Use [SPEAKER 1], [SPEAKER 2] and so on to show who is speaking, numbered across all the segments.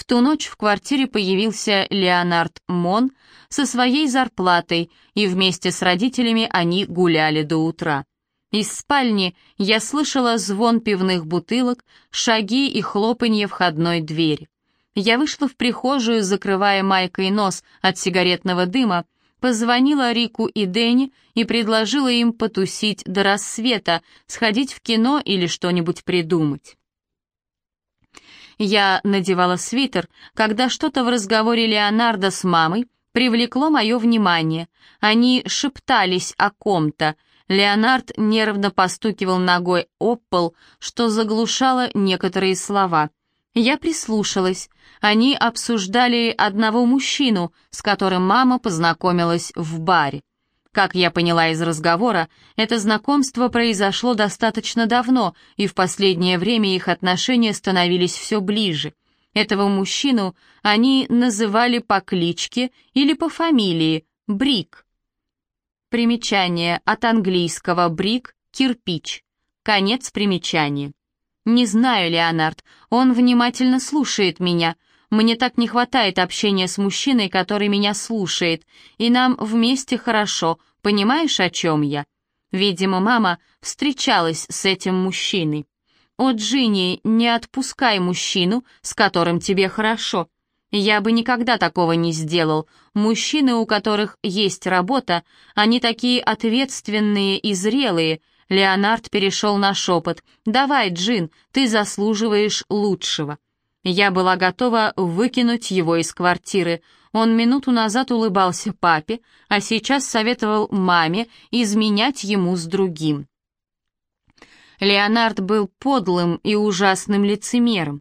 [SPEAKER 1] В ту ночь в квартире появился Леонард Мон со своей зарплатой, и вместе с родителями они гуляли до утра. Из спальни я слышала звон пивных бутылок, шаги и хлопанье входной двери. Я вышла в прихожую, закрывая майкой нос от сигаретного дыма, позвонила Рику и Дэнни и предложила им потусить до рассвета, сходить в кино или что-нибудь придумать. Я надевала свитер, когда что-то в разговоре Леонардо с мамой привлекло мое внимание. Они шептались о ком-то. Леонард нервно постукивал ногой об пол, что заглушало некоторые слова. Я прислушалась. Они обсуждали одного мужчину, с которым мама познакомилась в баре. Как я поняла из разговора, это знакомство произошло достаточно давно, и в последнее время их отношения становились все ближе. Этого мужчину они называли по кличке или по фамилии Брик. Примечание от английского «брик» — кирпич. Конец примечания. «Не знаю, Леонард, он внимательно слушает меня», мне так не хватает общения с мужчиной, который меня слушает, и нам вместе хорошо, понимаешь, о чем я? Видимо, мама встречалась с этим мужчиной. О, Джинни, не отпускай мужчину, с которым тебе хорошо. Я бы никогда такого не сделал. Мужчины, у которых есть работа, они такие ответственные и зрелые. Леонард перешел на шепот. «Давай, Джин, ты заслуживаешь лучшего». Я была готова выкинуть его из квартиры. Он минуту назад улыбался папе, а сейчас советовал маме изменять ему с другим. Леонард был подлым и ужасным лицемером.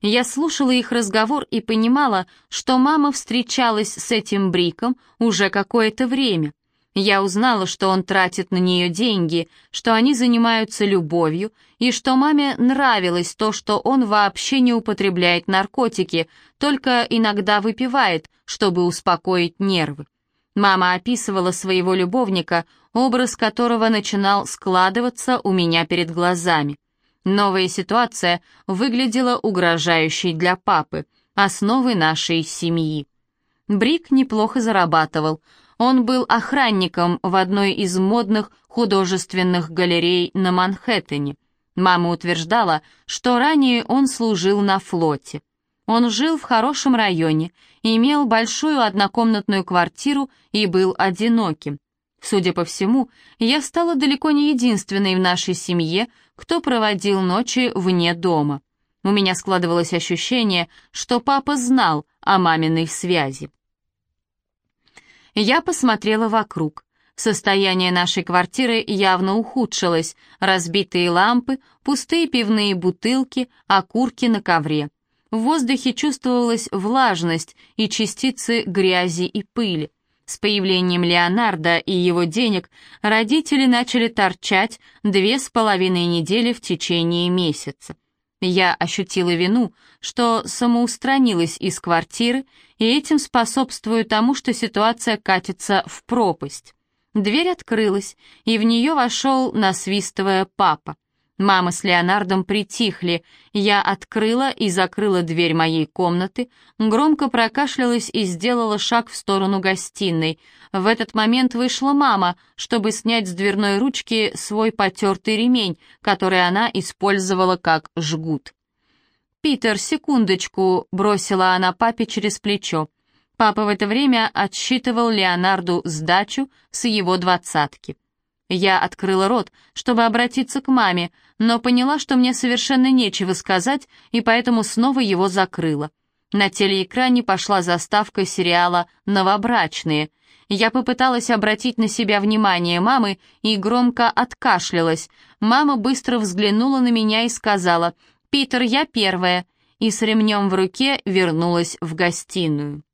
[SPEAKER 1] Я слушала их разговор и понимала, что мама встречалась с этим Бриком уже какое-то время. Я узнала, что он тратит на нее деньги, что они занимаются любовью, и что маме нравилось то, что он вообще не употребляет наркотики, только иногда выпивает, чтобы успокоить нервы. Мама описывала своего любовника, образ которого начинал складываться у меня перед глазами. Новая ситуация выглядела угрожающей для папы, основы нашей семьи. Брик неплохо зарабатывал — он был охранником в одной из модных художественных галерей на Манхэттене. Мама утверждала, что ранее он служил на флоте. Он жил в хорошем районе, имел большую однокомнатную квартиру и был одиноким. Судя по всему, я стала далеко не единственной в нашей семье, кто проводил ночи вне дома. У меня складывалось ощущение, что папа знал о маминой связи. Я посмотрела вокруг. Состояние нашей квартиры явно ухудшилось. Разбитые лампы, пустые пивные бутылки, окурки на ковре. В воздухе чувствовалась влажность и частицы грязи и пыли. С появлением Леонардо и его денег родители начали торчать две с половиной недели в течение месяца. Я ощутила вину, что самоустранилась из квартиры, и этим способствую тому, что ситуация катится в пропасть. Дверь открылась, и в нее вошел, насвистывая папа. Мама с Леонардом притихли. Я открыла и закрыла дверь моей комнаты, громко прокашлялась и сделала шаг в сторону гостиной. В этот момент вышла мама, чтобы снять с дверной ручки свой потертый ремень, который она использовала как жгут. «Питер, секундочку», — бросила она папе через плечо. Папа в это время отсчитывал Леонарду сдачу с его двадцатки. Я открыла рот, чтобы обратиться к маме, но поняла, что мне совершенно нечего сказать, и поэтому снова его закрыла. На телеэкране пошла заставка сериала «Новобрачные». Я попыталась обратить на себя внимание мамы и громко откашлялась. Мама быстро взглянула на меня и сказала «Питер, я первая», и с ремнем в руке вернулась в гостиную.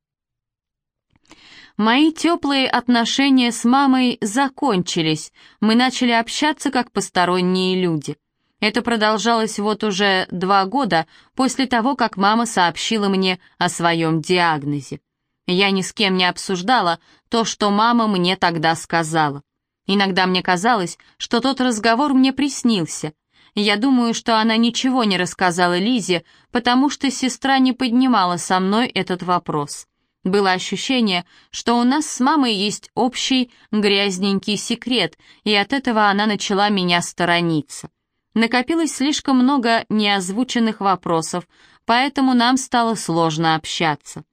[SPEAKER 1] Мои теплые отношения с мамой закончились, мы начали общаться как посторонние люди. Это продолжалось вот уже два года после того, как мама сообщила мне о своем диагнозе. Я ни с кем не обсуждала то, что мама мне тогда сказала. Иногда мне казалось, что тот разговор мне приснился. Я думаю, что она ничего не рассказала Лизе, потому что сестра не поднимала со мной этот вопрос. Было ощущение, что у нас с мамой есть общий грязненький секрет, и от этого она начала меня сторониться. Накопилось слишком много неозвученных вопросов, поэтому нам стало сложно общаться.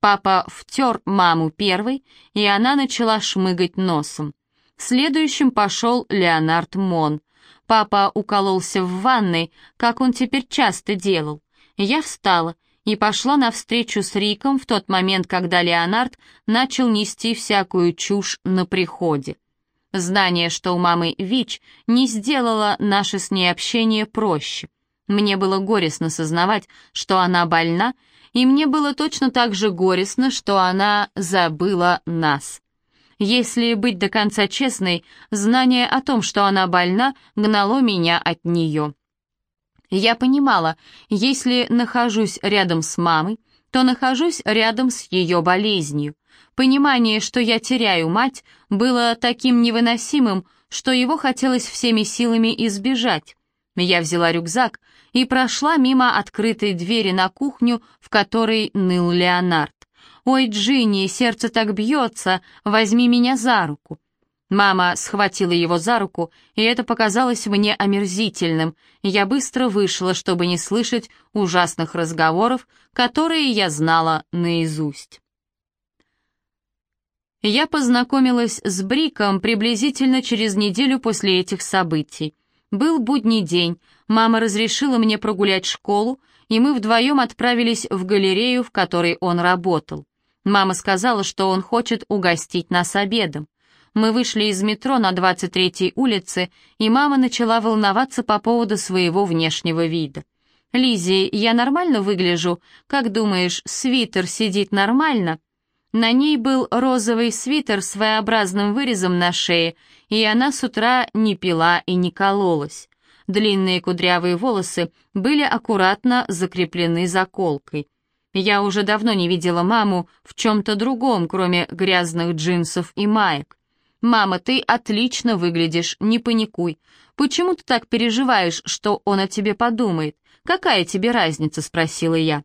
[SPEAKER 1] Папа втер маму первой, и она начала шмыгать носом. Следующим пошел Леонард Мон. Папа укололся в ванной, как он теперь часто делал. Я встала и пошла навстречу с Риком в тот момент, когда Леонард начал нести всякую чушь на приходе. Знание, что у мамы ВИЧ, не сделало наше с ней общение проще. Мне было горестно сознавать, что она больна, и мне было точно так же горестно, что она забыла нас. Если быть до конца честной, знание о том, что она больна, гнало меня от нее. Я понимала, если нахожусь рядом с мамой, то нахожусь рядом с ее болезнью. Понимание, что я теряю мать, было таким невыносимым, что его хотелось всеми силами избежать. Я взяла рюкзак и прошла мимо открытой двери на кухню, в которой ныл Леонард. «Ой, Джинни, сердце так бьется, возьми меня за руку». Мама схватила его за руку, и это показалось мне омерзительным. Я быстро вышла, чтобы не слышать ужасных разговоров, которые я знала наизусть. Я познакомилась с Бриком приблизительно через неделю после этих событий. Был будний день, мама разрешила мне прогулять школу, и мы вдвоем отправились в галерею, в которой он работал. Мама сказала, что он хочет угостить нас обедом. Мы вышли из метро на 23-й улице, и мама начала волноваться по поводу своего внешнего вида. «Лиззи, я нормально выгляжу? Как думаешь, свитер сидит нормально?» На ней был розовый свитер с своеобразным вырезом на шее, и она с утра не пила и не кололась. Длинные кудрявые волосы были аккуратно закреплены заколкой. Я уже давно не видела маму в чем-то другом, кроме грязных джинсов и маек. «Мама, ты отлично выглядишь, не паникуй. Почему ты так переживаешь, что он о тебе подумает? Какая тебе разница?» — спросила я.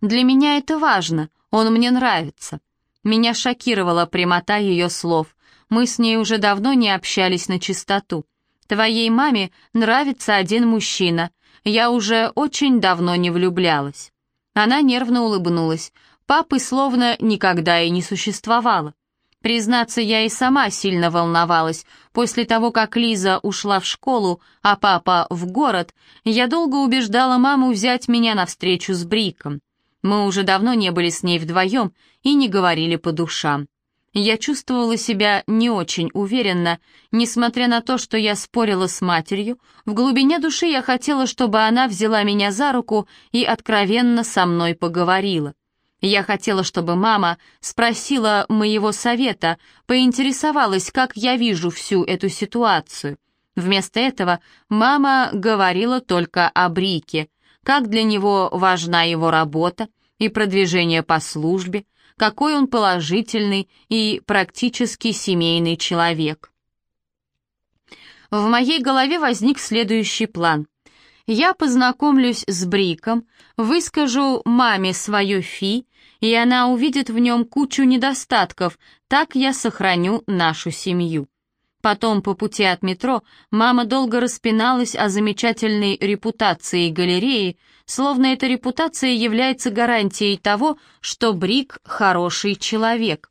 [SPEAKER 1] «Для меня это важно, он мне нравится». Меня шокировала прямота ее слов. Мы с ней уже давно не общались на чистоту. Твоей маме нравится один мужчина. Я уже очень давно не влюблялась. Она нервно улыбнулась. Папы словно никогда и не существовало. Признаться, я и сама сильно волновалась. После того, как Лиза ушла в школу, а папа в город, я долго убеждала маму взять меня на встречу с Бриком. Мы уже давно не были с ней вдвоем и не говорили по душам. Я чувствовала себя не очень уверенно, несмотря на то, что я спорила с матерью, в глубине души я хотела, чтобы она взяла меня за руку и откровенно со мной поговорила. Я хотела, чтобы мама спросила моего совета, поинтересовалась, как я вижу всю эту ситуацию. Вместо этого мама говорила только о Брике, как для него важна его работа и продвижение по службе, какой он положительный и практически семейный человек. В моей голове возник следующий план. Я познакомлюсь с Бриком, выскажу маме свое фи, и она увидит в нем кучу недостатков, так я сохраню нашу семью. Потом по пути от метро мама долго распиналась о замечательной репутации галереи, словно эта репутация является гарантией того, что Брик хороший человек.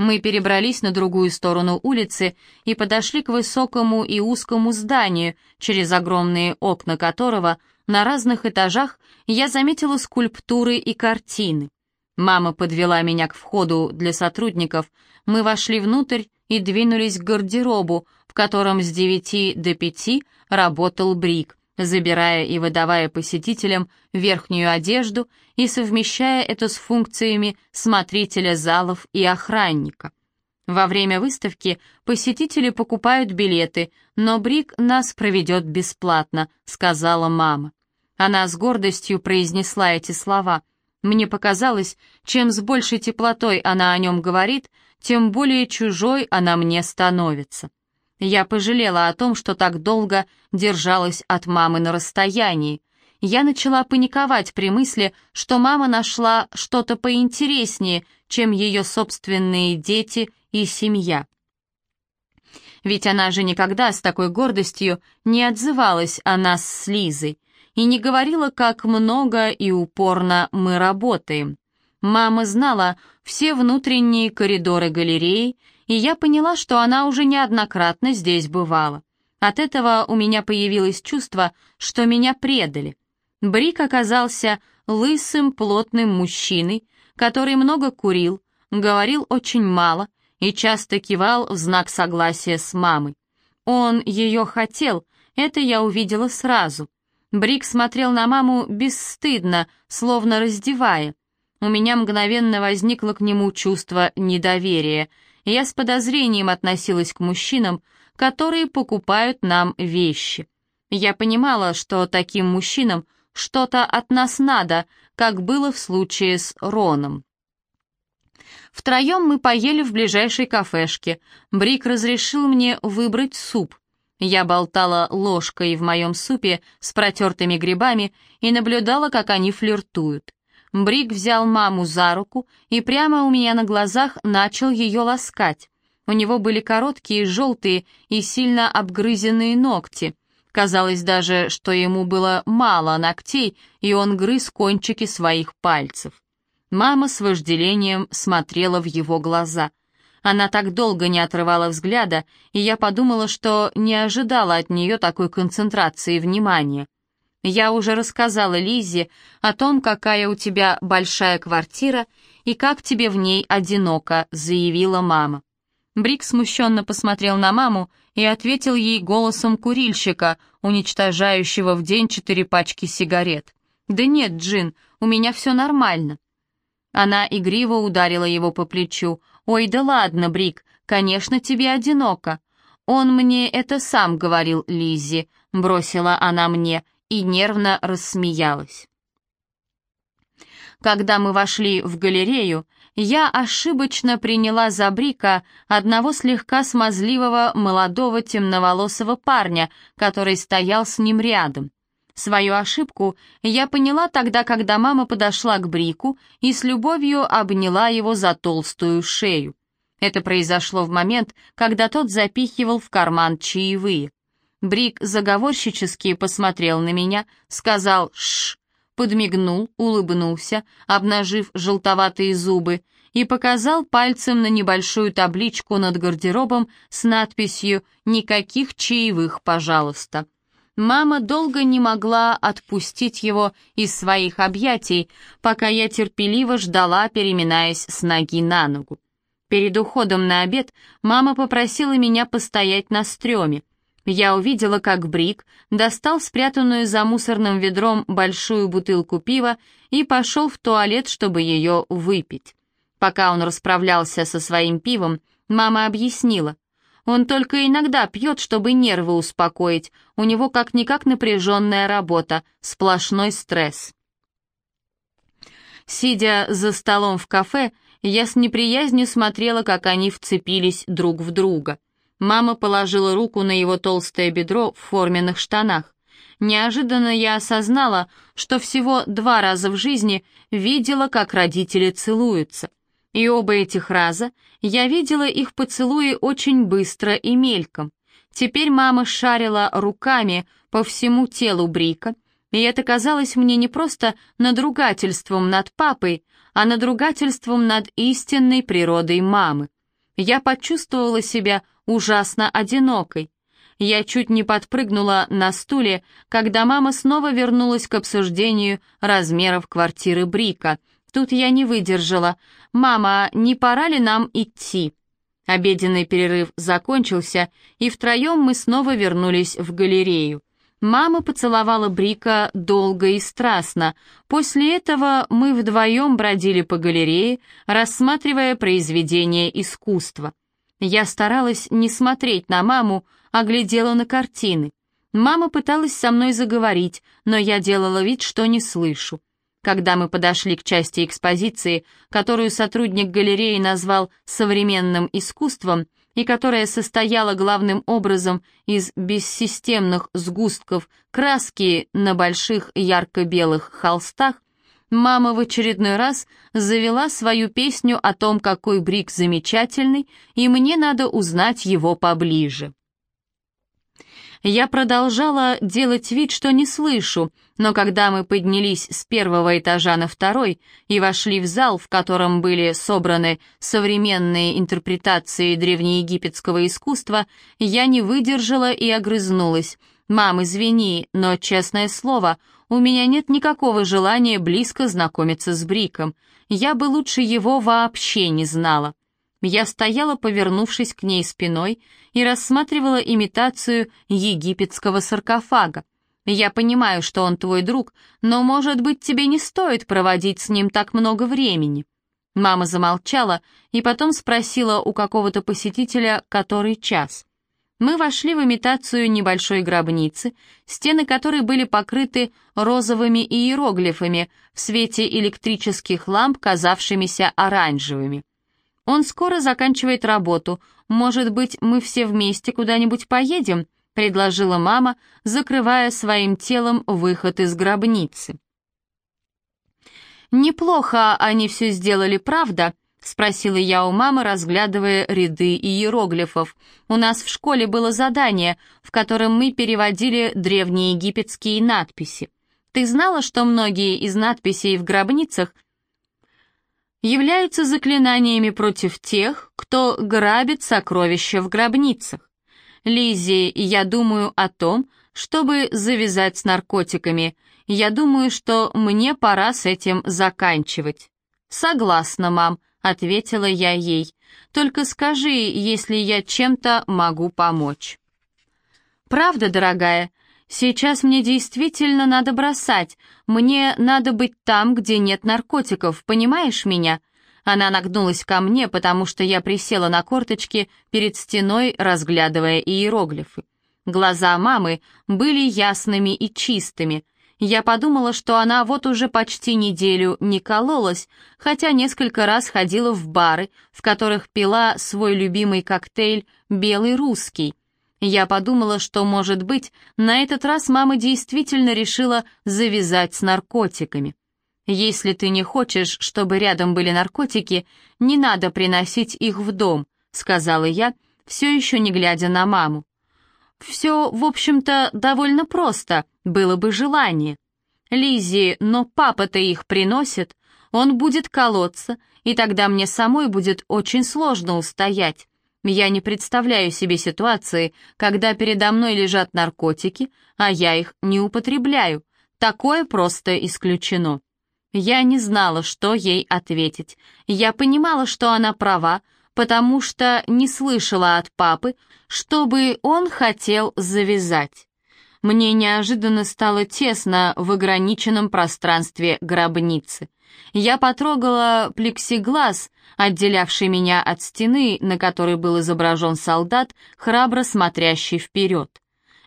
[SPEAKER 1] Мы перебрались на другую сторону улицы и подошли к высокому и узкому зданию, через огромные окна которого на разных этажах я заметила скульптуры и картины. Мама подвела меня к входу для сотрудников, мы вошли внутрь и двинулись к гардеробу, в котором с девяти до пяти работал Брик, забирая и выдавая посетителям верхнюю одежду и совмещая это с функциями смотрителя залов и охранника. Во время выставки посетители покупают билеты, но Брик нас проведет бесплатно, сказала мама. Она с гордостью произнесла эти слова. Мне показалось, чем с большей теплотой она о нем говорит, тем более чужой она мне становится. Я пожалела о том, что так долго держалась от мамы на расстоянии. Я начала паниковать при мысли, что мама нашла что-то поинтереснее, чем ее собственные дети и семья. Ведь она же никогда с такой гордостью не отзывалась о нас с Лизой и не говорила, как много и упорно мы работаем. Мама знала все внутренние коридоры галереи, и я поняла, что она уже неоднократно здесь бывала. От этого у меня появилось чувство, что меня предали. Брик оказался лысым, плотным мужчиной, который много курил, говорил очень мало и часто кивал в знак согласия с мамой. Он ее хотел, это я увидела сразу. Брик смотрел на маму бесстыдно, словно раздевая. У меня мгновенно возникло к нему чувство недоверия — я с подозрением относилась к мужчинам, которые покупают нам вещи. Я понимала, что таким мужчинам что-то от нас надо, как было в случае с Роном. Втроем мы поели в ближайшей кафешке. Брик разрешил мне выбрать суп. Я болтала ложкой в моем супе с протертыми грибами и наблюдала, как они флиртуют. Брик взял маму за руку и прямо у меня на глазах начал ее ласкать. У него были короткие, желтые и сильно обгрызенные ногти. Казалось даже, что ему было мало ногтей, и он грыз кончики своих пальцев. Мама с вожделением смотрела в его глаза. Она так долго не отрывала взгляда, и я подумала, что не ожидала от нее такой концентрации внимания. Я уже рассказала Лизе о том, какая у тебя большая квартира и как тебе в ней одиноко», — заявила мама. Брик смущенно посмотрел на маму и ответил ей голосом курильщика, уничтожающего в день четыре пачки сигарет. «Да нет, Джин, у меня все нормально». Она игриво ударила его по плечу. «Ой, да ладно, Брик, конечно, тебе одиноко». «Он мне это сам говорил, Лиззи», — бросила она мне, и нервно рассмеялась. Когда мы вошли в галерею, я ошибочно приняла за Брика одного слегка смазливого молодого темноволосого парня, который стоял с ним рядом. Свою ошибку я поняла тогда, когда мама подошла к Брику и с любовью обняла его за толстую шею. Это произошло в момент, когда тот запихивал в карман чаевые. Брик заговорщически посмотрел на меня, сказал «шш», подмигнул, улыбнулся, обнажив желтоватые зубы, и показал пальцем на небольшую табличку над гардеробом с надписью «Никаких чаевых, пожалуйста». Мама долго не могла отпустить его из своих объятий, пока я терпеливо ждала, переминаясь с ноги на ногу. Перед уходом на обед мама попросила меня постоять на стреме. Я увидела, как Брик достал спрятанную за мусорным ведром большую бутылку пива и пошел в туалет, чтобы ее выпить. Пока он расправлялся со своим пивом, мама объяснила. Он только иногда пьет, чтобы нервы успокоить, у него как-никак напряженная работа, сплошной стресс. Сидя за столом в кафе, я с неприязнью смотрела, как они вцепились друг в друга — Мама положила руку на его толстое бедро в форменных штанах. Неожиданно я осознала, что всего два раза в жизни видела, как родители целуются. И оба этих раза я видела их поцелуи очень быстро и мельком. Теперь мама шарила руками по всему телу Брика, и это казалось мне не просто надругательством над папой, а надругательством над истинной природой мамы. Я почувствовала себя ужасно одинокой. Я чуть не подпрыгнула на стуле, когда мама снова вернулась к обсуждению размеров квартиры Брика. Тут я не выдержала. «Мама, не пора ли нам идти?» Обеденный перерыв закончился, и втроем мы снова вернулись в галерею. Мама поцеловала Брика долго и страстно. После этого мы вдвоем бродили по галерее, рассматривая произведения искусства. Я старалась не смотреть на маму, а глядела на картины. Мама пыталась со мной заговорить, но я делала вид, что не слышу. Когда мы подошли к части экспозиции, которую сотрудник галереи назвал «современным искусством», и которая состояла главным образом из бессистемных сгустков краски на больших ярко-белых холстах, мама в очередной раз завела свою песню о том, какой Брик замечательный, и мне надо узнать его поближе. Я продолжала делать вид, что не слышу, но когда мы поднялись с первого этажа на второй и вошли в зал, в котором были собраны современные интерпретации древнеегипетского искусства, я не выдержала и огрызнулась. «Мам, извини, но, честное слово, у меня нет никакого желания близко знакомиться с Бриком. Я бы лучше его вообще не знала». Я стояла, повернувшись к ней спиной, и рассматривала имитацию египетского саркофага. Я понимаю, что он твой друг, но, может быть, тебе не стоит проводить с ним так много времени». Мама замолчала и потом спросила у какого-то посетителя, который час. Мы вошли в имитацию небольшой гробницы, стены которой были покрыты розовыми иероглифами в свете электрических ламп, казавшимися оранжевыми. Он скоро заканчивает работу. Может быть, мы все вместе куда-нибудь поедем?» — предложила мама, закрывая своим телом выход из гробницы. «Неплохо они все сделали, правда?» — спросила я у мамы, разглядывая ряды иероглифов. «У нас в школе было задание, в котором мы переводили древнеегипетские надписи. Ты знала, что многие из надписей в гробницах — являются заклинаниями против тех, кто грабит сокровища в гробницах. Лиззи, я думаю о том, чтобы завязать с наркотиками. Я думаю, что мне пора с этим заканчивать. Согласна, мам, ответила я ей. Только скажи, если я чем-то могу помочь. Правда, дорогая, Сейчас мне действительно надо бросать. Мне надо быть там, где нет наркотиков, понимаешь меня? Она нагнулась ко мне, потому что я присела на корточки перед стеной, разглядывая иероглифы. Глаза мамы были ясными и чистыми. Я подумала, что она вот уже почти неделю не кололась, хотя несколько раз ходила в бары, в которых пила свой любимый коктейль «Белый русский», я подумала, что, может быть, на этот раз мама действительно решила завязать с наркотиками. Если ты не хочешь, чтобы рядом были наркотики, не надо приносить их в дом, сказала я, все еще не глядя на маму. Все, в общем-то, довольно просто, было бы желание. Лизи, но папа-то их приносит, он будет колоться, и тогда мне самой будет очень сложно устоять. Я не представляю себе ситуации, когда передо мной лежат наркотики, а я их не употребляю. Такое просто исключено. Я не знала, что ей ответить. Я понимала, что она права, потому что не слышала от папы, чтобы он хотел завязать. Мне неожиданно стало тесно в ограниченном пространстве гробницы. Я потрогала плексиглаз, отделявший меня от стены, на которой был изображен солдат, храбро смотрящий вперед.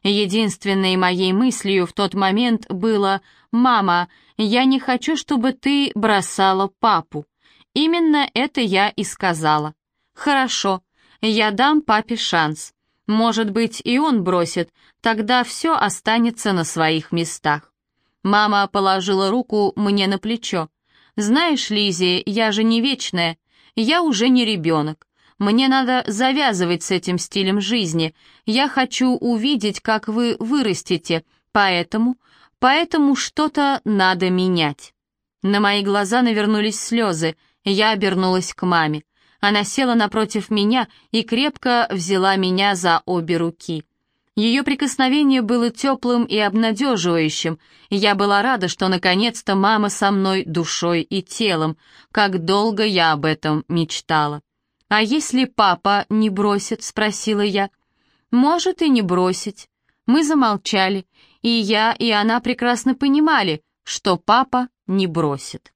[SPEAKER 1] Единственной моей мыслью в тот момент было «Мама, я не хочу, чтобы ты бросала папу». Именно это я и сказала. «Хорошо, я дам папе шанс. Может быть, и он бросит, тогда все останется на своих местах». Мама положила руку мне на плечо. «Знаешь, Лизи, я же не вечная. Я уже не ребенок. Мне надо завязывать с этим стилем жизни. Я хочу увидеть, как вы вырастете, поэтому, поэтому что-то надо менять». На мои глаза навернулись слезы, я обернулась к маме. Она села напротив меня и крепко взяла меня за обе руки. Ее прикосновение было теплым и обнадеживающим, я была рада, что наконец-то мама со мной душой и телом, как долго я об этом мечтала. «А если папа не бросит?» — спросила я. «Может и не бросить». Мы замолчали, и я, и она прекрасно понимали, что папа не бросит.